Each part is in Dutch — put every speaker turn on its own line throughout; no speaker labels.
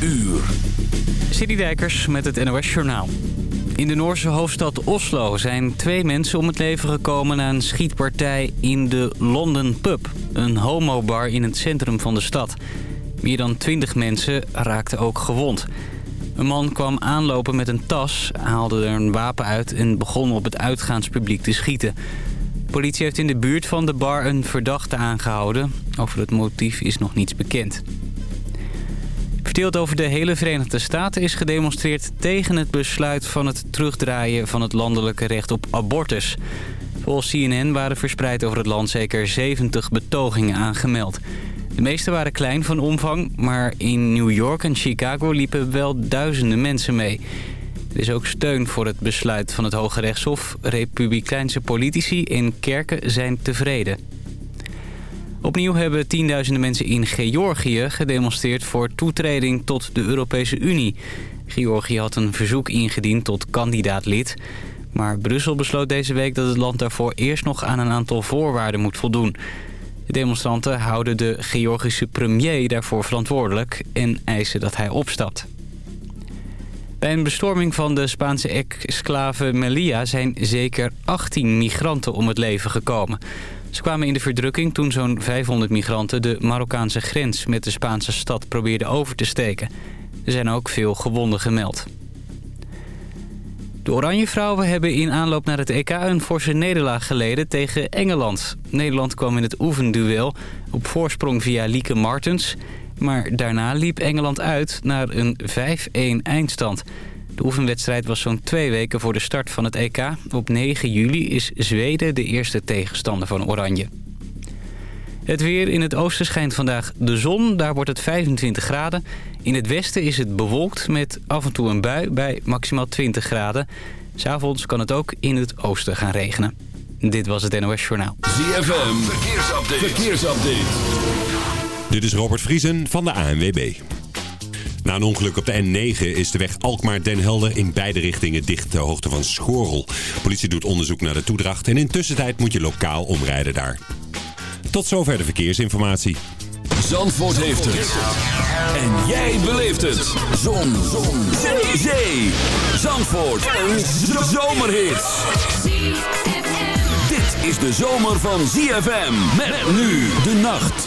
uur.
Citydijkers met het NOS Journaal. In de Noorse hoofdstad Oslo zijn twee mensen om het leven gekomen... na een schietpartij in de London Pub. Een homobar in het centrum van de stad. Meer dan twintig mensen raakten ook gewond. Een man kwam aanlopen met een tas, haalde er een wapen uit... en begon op het uitgaanspubliek te schieten. Politie heeft in de buurt van de bar een verdachte aangehouden. Over het motief is nog niets bekend. Verdeeld over de hele Verenigde Staten is gedemonstreerd tegen het besluit van het terugdraaien van het landelijke recht op abortus. Volgens CNN waren verspreid over het land zeker 70 betogingen aangemeld. De meeste waren klein van omvang, maar in New York en Chicago liepen wel duizenden mensen mee. Er is ook steun voor het besluit van het Hoge Rechtshof. Republikeinse politici en kerken zijn tevreden. Opnieuw hebben tienduizenden mensen in Georgië gedemonstreerd voor toetreding tot de Europese Unie. Georgië had een verzoek ingediend tot kandidaatlid. Maar Brussel besloot deze week dat het land daarvoor eerst nog aan een aantal voorwaarden moet voldoen. De demonstranten houden de Georgische premier daarvoor verantwoordelijk en eisen dat hij opstapt. Bij een bestorming van de Spaanse ex-esclave Melilla zijn zeker 18 migranten om het leven gekomen. Ze kwamen in de verdrukking toen zo'n 500 migranten de Marokkaanse grens met de Spaanse stad probeerden over te steken. Er zijn ook veel gewonden gemeld. De Oranje Vrouwen hebben in aanloop naar het EK een forse nederlaag geleden tegen Engeland. Nederland kwam in het oefenduel op voorsprong via Lieke Martens. Maar daarna liep Engeland uit naar een 5-1 eindstand. De oefenwedstrijd was zo'n twee weken voor de start van het EK. Op 9 juli is Zweden de eerste tegenstander van Oranje. Het weer in het oosten schijnt vandaag de zon. Daar wordt het 25 graden. In het westen is het bewolkt met af en toe een bui bij maximaal 20 graden. S'avonds kan het ook in het oosten gaan regenen. Dit was het NOS Journaal.
ZFM, verkeersupdate. verkeersupdate.
Dit is Robert Vriesen van de ANWB. Na een ongeluk op de N9 is de weg Alkmaar-Den Helder in beide richtingen dicht ter hoogte van Schorrel. politie doet onderzoek naar de toedracht en in tussentijd moet je lokaal omrijden daar. Tot zover de verkeersinformatie.
Zandvoort heeft het. En jij beleeft het. Zon. Zon. Zee. Zandvoort. Een zomerhit. Dit is de zomer van ZFM. Met nu de nacht.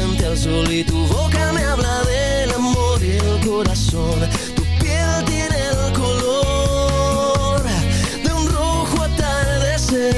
al sol y tu boca me habla del amor y el corazón. Tu piel tiene el color de un rojo atardecer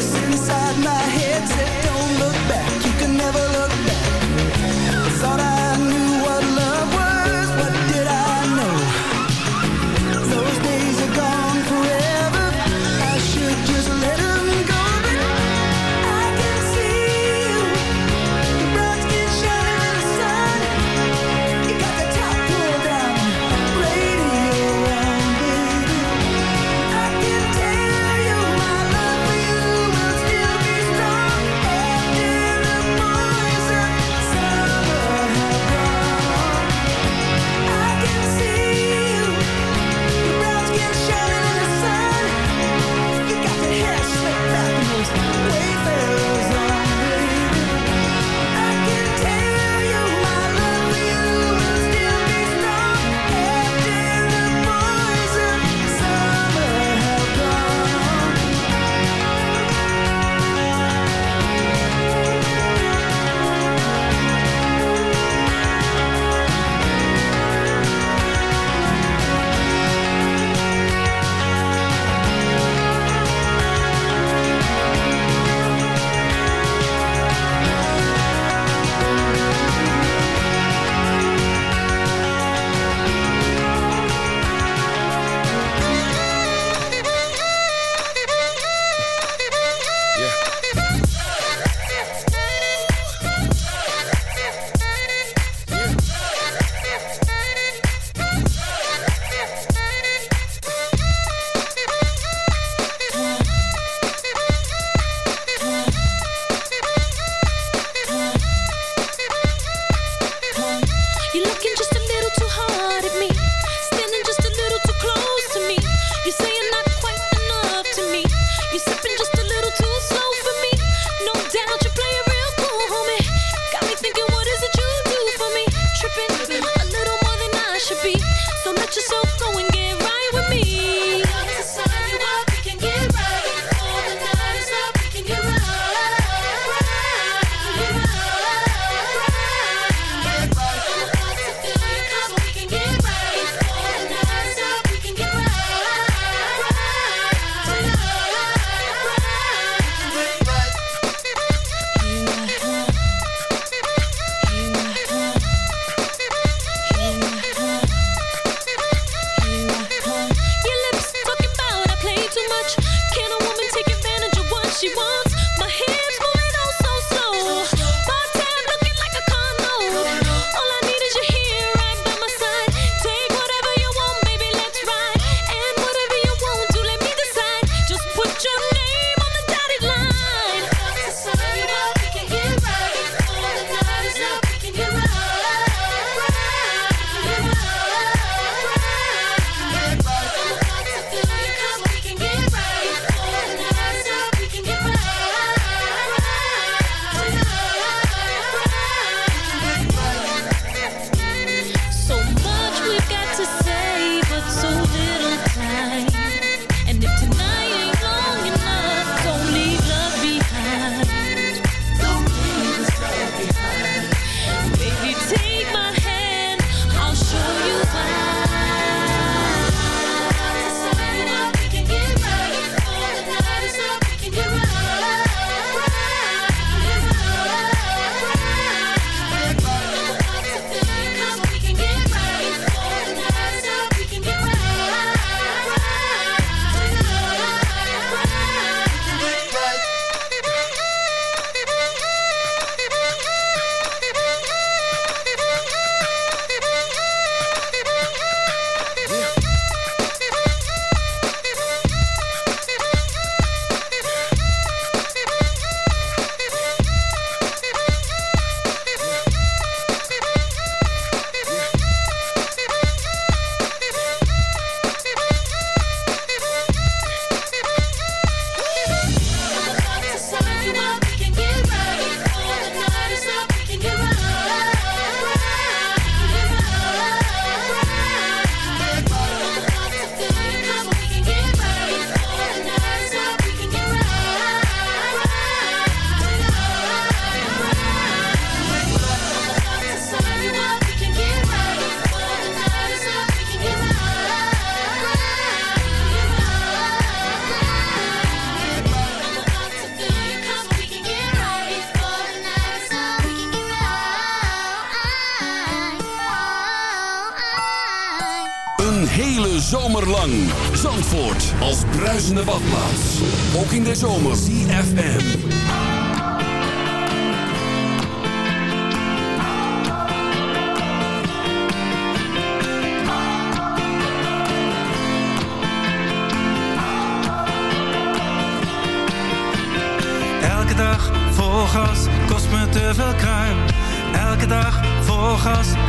voice inside.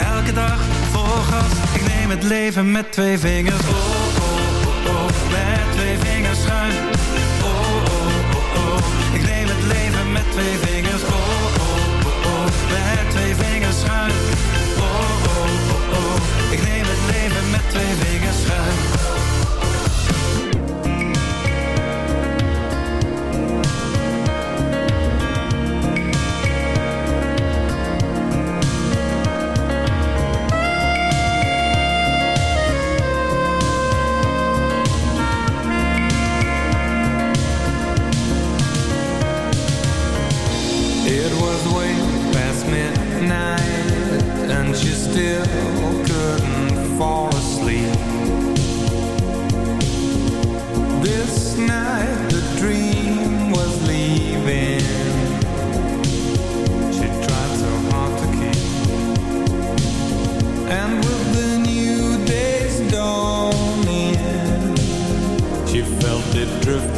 Elke dag vol gas, ik neem het leven met twee vingers. Oh, oh, oh, oh, met twee vingers schuim. Oh, oh, oh, oh, ik neem het leven met twee vingers. Oh, oh, oh, oh, met twee vingers schuim. Oh, oh, oh, oh, ik neem het leven met twee vingers schuim.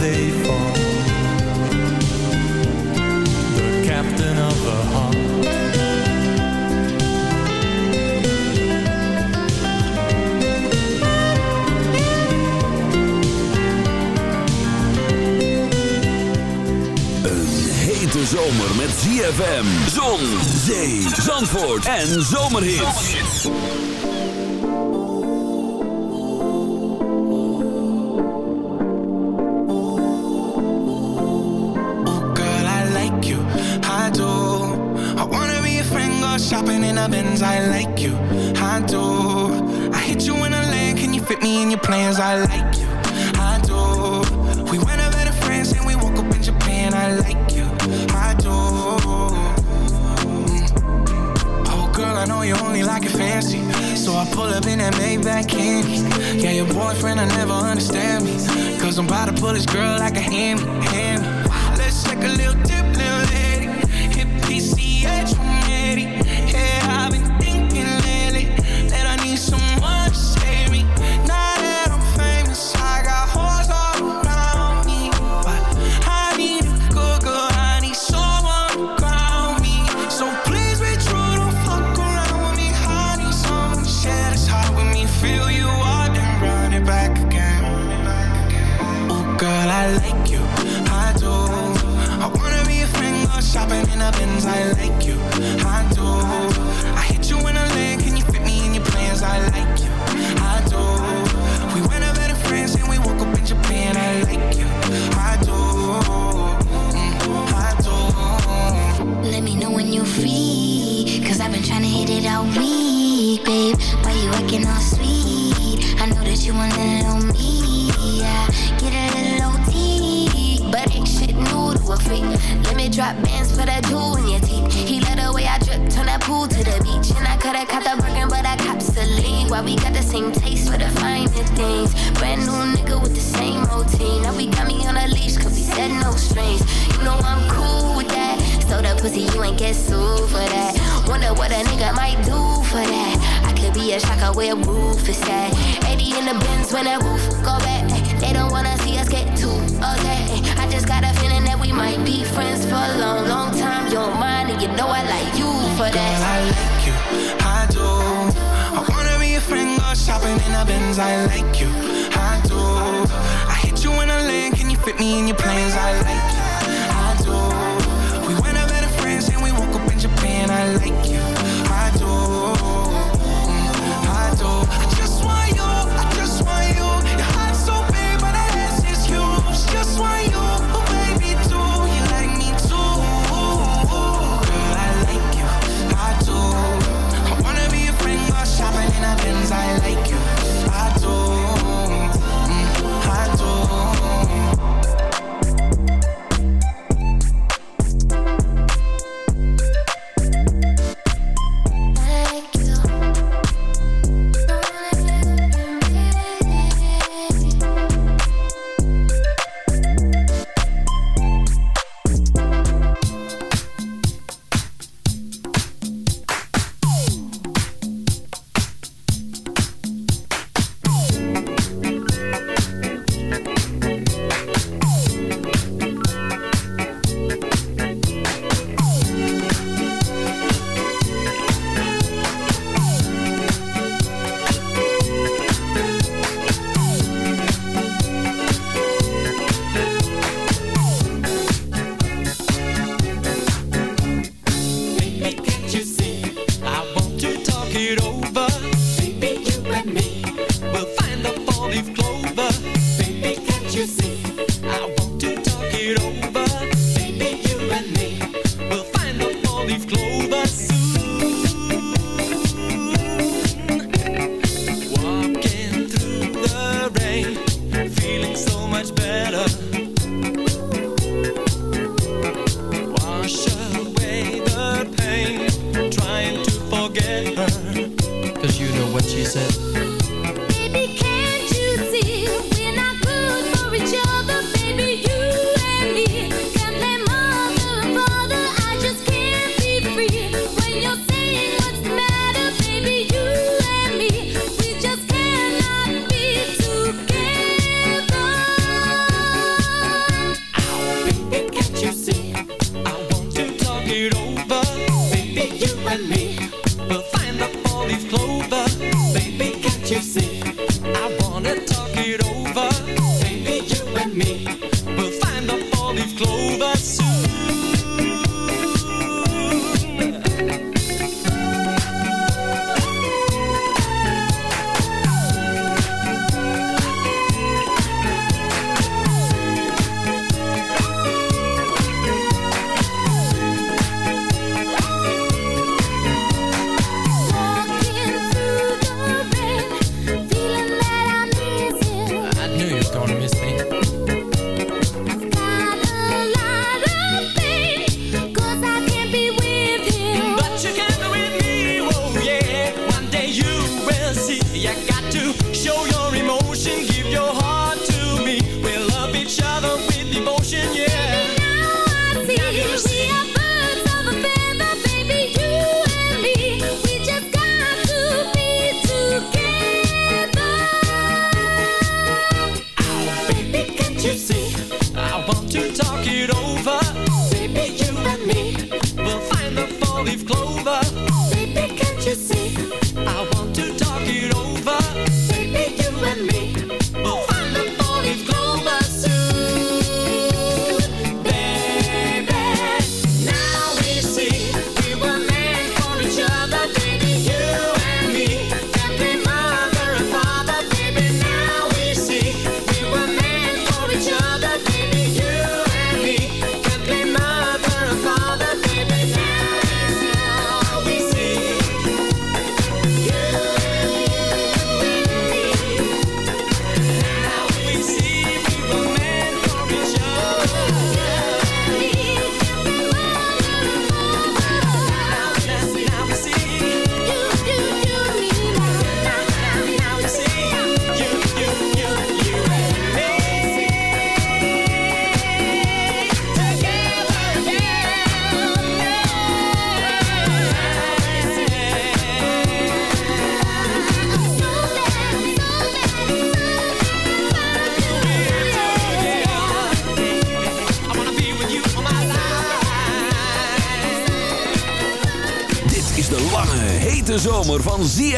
they fall The captain of the heart
zomer met ZFM, zon, zee, zandvoort en zomerhits.
I like you, I do. We went out better friends and we woke up in Japan. I like you, I do. Mm. Oh girl, I know you only like it fancy, so I pull up in that Maybach Candy. Yeah, your boyfriend I never understand me, cause I'm about to pull this girl like a hammy.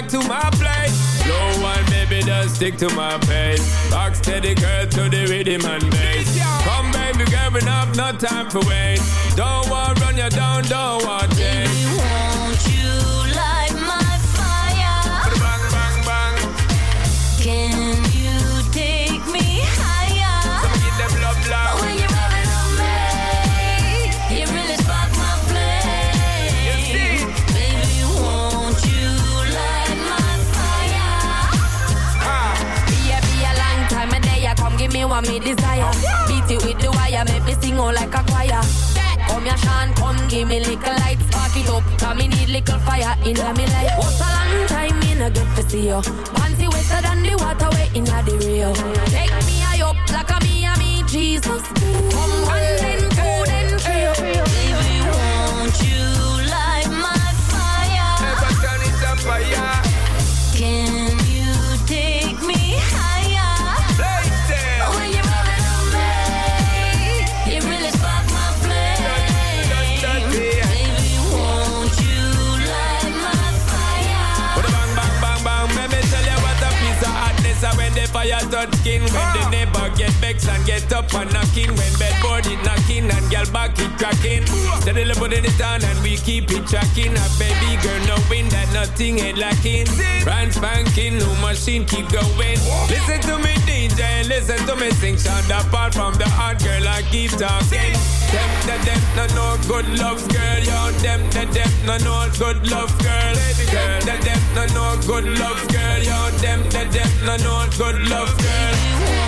Back
to my place. Slow one, baby, just stick to my pace. Rock steady, girl, to the rhythm and bass. Come, baby, girl, enough, no time for wait. Don't want run you down, don't want change.
Make me sing all like a choir. Come here, Sean, come give me little light, spark it up. Cause me need little fire in me life. What's a long time me no get to see you? Panty wetter than the water way in the Rio. Take me high up like a me and me Jesus. Come one
fire
touch skin, when the ah. neighbor get vexed and get up and knocking, cracking. Steadily putting it on and we keep it tracking. A baby girl knowing that nothing ain't lacking. Brand spanking, new machine keep going. Listen to me DJ, listen to me sing. Sound apart from the hard girl, I keep talking. Them, them, them, no, no good love girl, yo. Them, them, them, no, no good love girl. Them, them, no, no good love girl, yo. Them, them, them, no, no good love girl.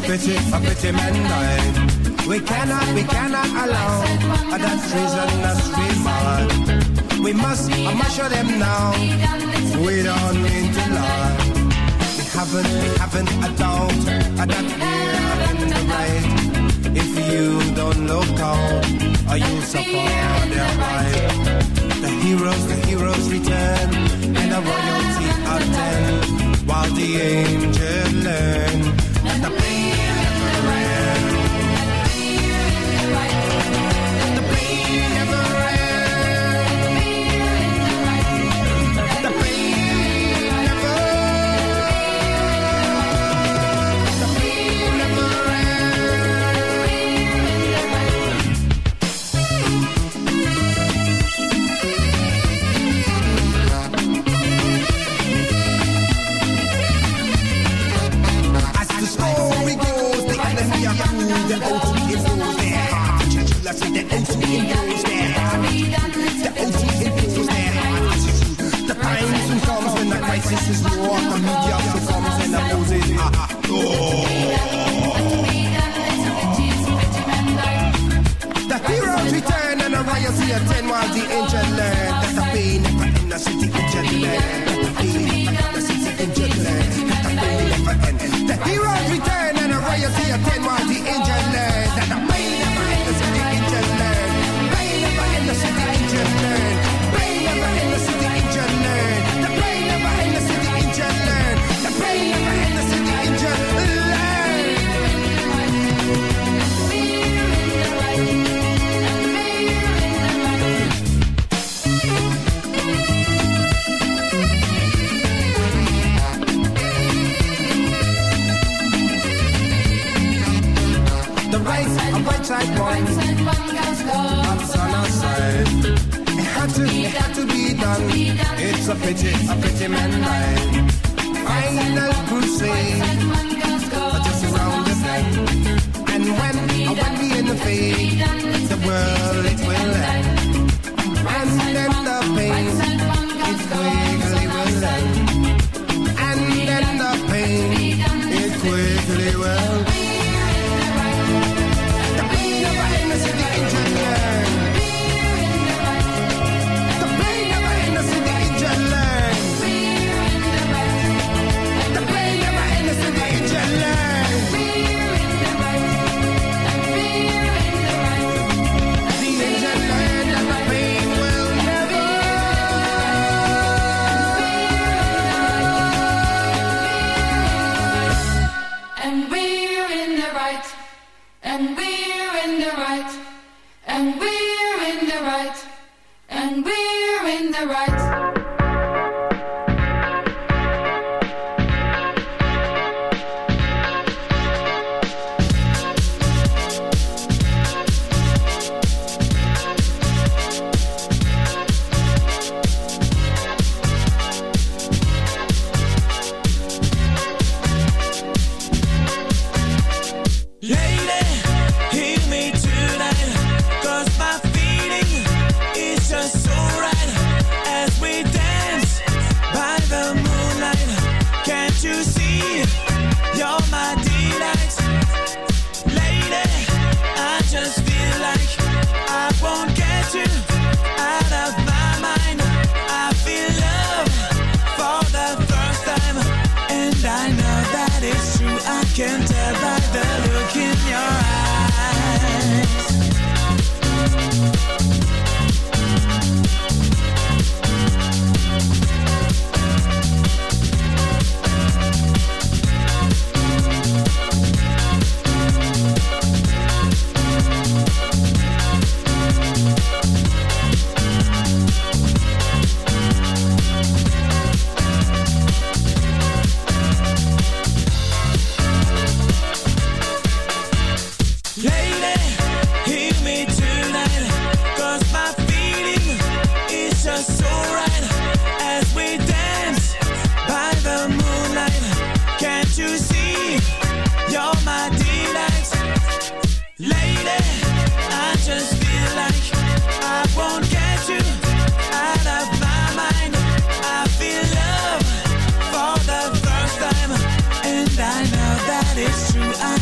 pity, a pity man
died. We cannot, we cannot allow that treasonous remark. We must, I must show them now. We don't mean to lie. We haven't, we haven't a doubt that we're in the right. If you don't look out, or you'll suffer their right. The heroes, the heroes return, and the royalty attend, while the angels learn that the pain never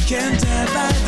can't die by